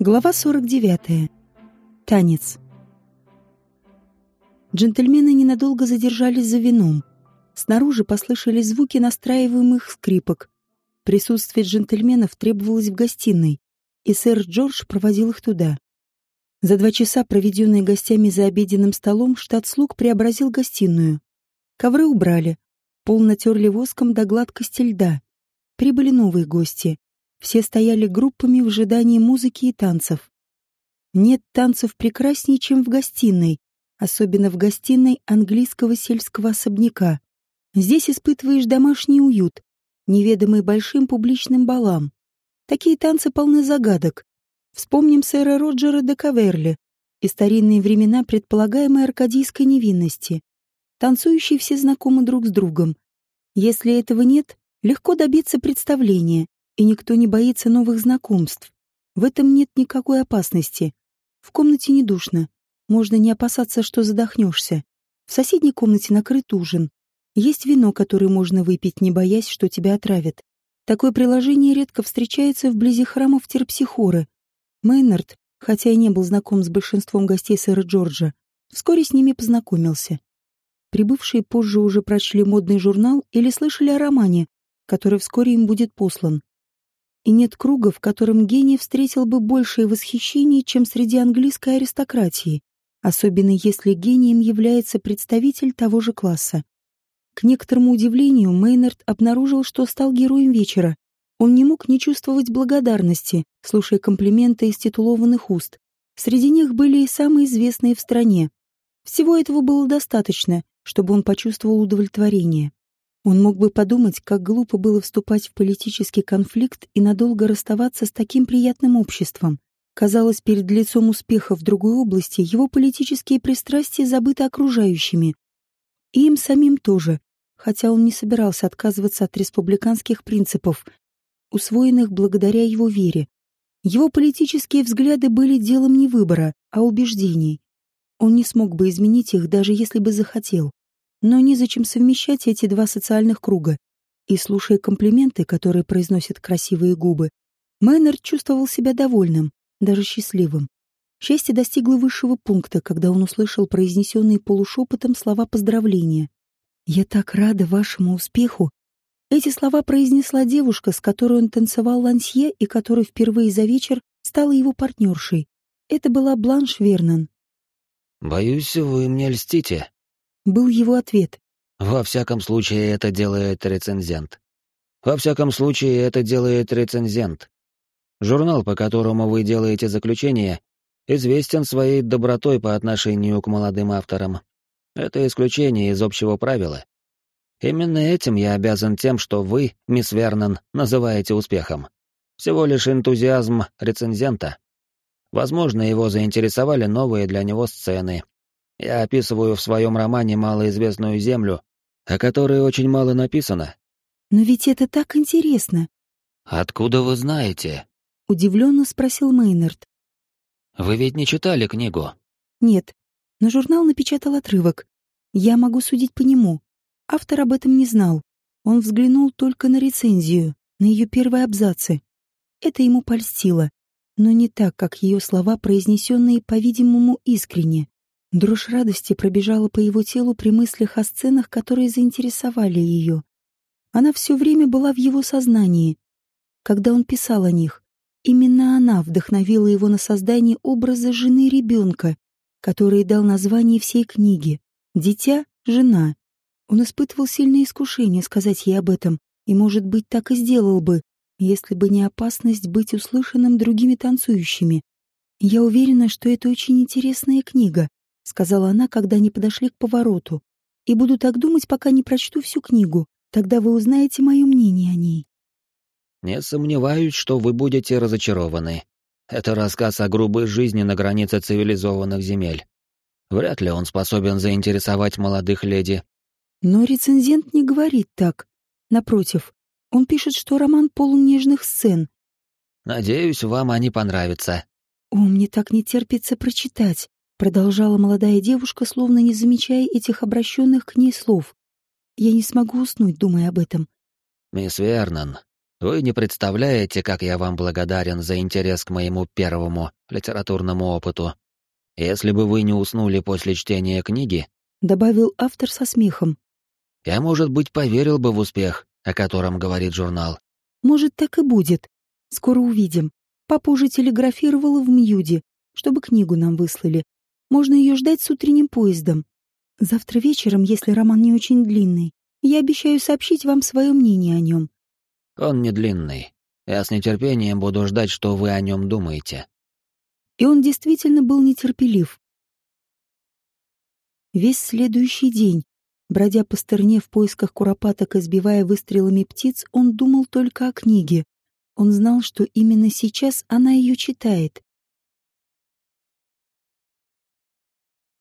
Глава 49. Танец. Джентльмены ненадолго задержались за вином. Снаружи послышались звуки настраиваемых скрипок. Присутствие джентльменов требовалось в гостиной, и сэр Джордж проводил их туда. За два часа, проведенные гостями за обеденным столом, штат слуг преобразил гостиную. Ковры убрали, пол натерли воском до гладкости льда. Прибыли новые гости. Все стояли группами в ожидании музыки и танцев. Нет танцев прекраснее, чем в гостиной, особенно в гостиной английского сельского особняка. Здесь испытываешь домашний уют, неведомый большим публичным балам. Такие танцы полны загадок. Вспомним сэра Роджера де Каверли и старинные времена предполагаемой аркадийской невинности. Танцующие все знакомы друг с другом. Если этого нет, легко добиться представления, и никто не боится новых знакомств. В этом нет никакой опасности. В комнате не душно. Можно не опасаться, что задохнешься. В соседней комнате накрыт ужин. Есть вино, которое можно выпить, не боясь, что тебя отравят. Такое приложение редко встречается вблизи храмов терпсихоры. Мейнард, хотя и не был знаком с большинством гостей сэра Джорджа, вскоре с ними познакомился. Прибывшие позже уже прочли модный журнал или слышали о романе, который вскоре им будет послан и нет круга, в котором гений встретил бы большее восхищение, чем среди английской аристократии, особенно если гением является представитель того же класса. К некоторому удивлению, Мейнард обнаружил, что стал героем вечера. Он не мог не чувствовать благодарности, слушая комплименты из титулованных уст. Среди них были и самые известные в стране. Всего этого было достаточно, чтобы он почувствовал удовлетворение. Он мог бы подумать, как глупо было вступать в политический конфликт и надолго расставаться с таким приятным обществом. Казалось, перед лицом успеха в другой области его политические пристрастия забыты окружающими. И им самим тоже, хотя он не собирался отказываться от республиканских принципов, усвоенных благодаря его вере. Его политические взгляды были делом не выбора, а убеждений. Он не смог бы изменить их, даже если бы захотел. Но незачем совмещать эти два социальных круга. И слушая комплименты, которые произносят красивые губы, Мэннер чувствовал себя довольным, даже счастливым. Счастье достигло высшего пункта, когда он услышал произнесенные полушепотом слова поздравления. «Я так рада вашему успеху!» Эти слова произнесла девушка, с которой он танцевал лансье и которая впервые за вечер стала его партнершей. Это была Бланш Вернон. «Боюсь, вы мне льстите», был его ответ. «Во всяком случае, это делает рецензент. Во всяком случае, это делает рецензент. Журнал, по которому вы делаете заключение, известен своей добротой по отношению к молодым авторам. Это исключение из общего правила. Именно этим я обязан тем, что вы, мисс Вернон, называете успехом. Всего лишь энтузиазм рецензента. Возможно, его заинтересовали новые для него сцены, я описываю в своем романе малоизвестную землю, о которой очень мало написано. Но ведь это так интересно. Откуда вы знаете? Удивленно спросил Мейнард. Вы ведь не читали книгу? Нет, но журнал напечатал отрывок. Я могу судить по нему. Автор об этом не знал. Он взглянул только на рецензию, на ее первые абзацы. Это ему польстило, но не так, как ее слова, произнесенные, по-видимому, искренне. Дрожь радости пробежала по его телу при мыслях о сценах, которые заинтересовали ее. Она все время была в его сознании. Когда он писал о них, именно она вдохновила его на создание образа жены ребенка, который дал название всей книги «Дитя, жена». Он испытывал сильное искушение сказать ей об этом, и, может быть, так и сделал бы, если бы не опасность быть услышанным другими танцующими. Я уверена, что это очень интересная книга, сказала она, когда они подошли к повороту. И буду так думать, пока не прочту всю книгу. Тогда вы узнаете мое мнение о ней. Не сомневаюсь, что вы будете разочарованы. Это рассказ о грубой жизни на границе цивилизованных земель. Вряд ли он способен заинтересовать молодых леди. Но рецензент не говорит так. Напротив, он пишет, что роман полон нежных сцен. Надеюсь, вам они понравятся. О, мне так не терпится прочитать. Продолжала молодая девушка, словно не замечая этих обращенных к ней слов. «Я не смогу уснуть, думая об этом». «Мисс Вернон, Вы не представляете, как я вам благодарен за интерес к моему первому литературному опыту. Если бы вы не уснули после чтения книги, добавил автор со смехом. Я, может быть, поверил бы в успех, о котором говорит журнал. Может, так и будет. Скоро увидим. Папа уже телеграфировала в Мьюди, чтобы книгу нам выслали. Можно ее ждать с утренним поездом. Завтра вечером, если роман не очень длинный, я обещаю сообщить вам свое мнение о нем. Он не длинный. Я с нетерпением буду ждать, что вы о нем думаете. И он действительно был нетерпелив. Весь следующий день, бродя по стороне в поисках куропаток и сбивая выстрелами птиц, он думал только о книге. Он знал, что именно сейчас она ее читает.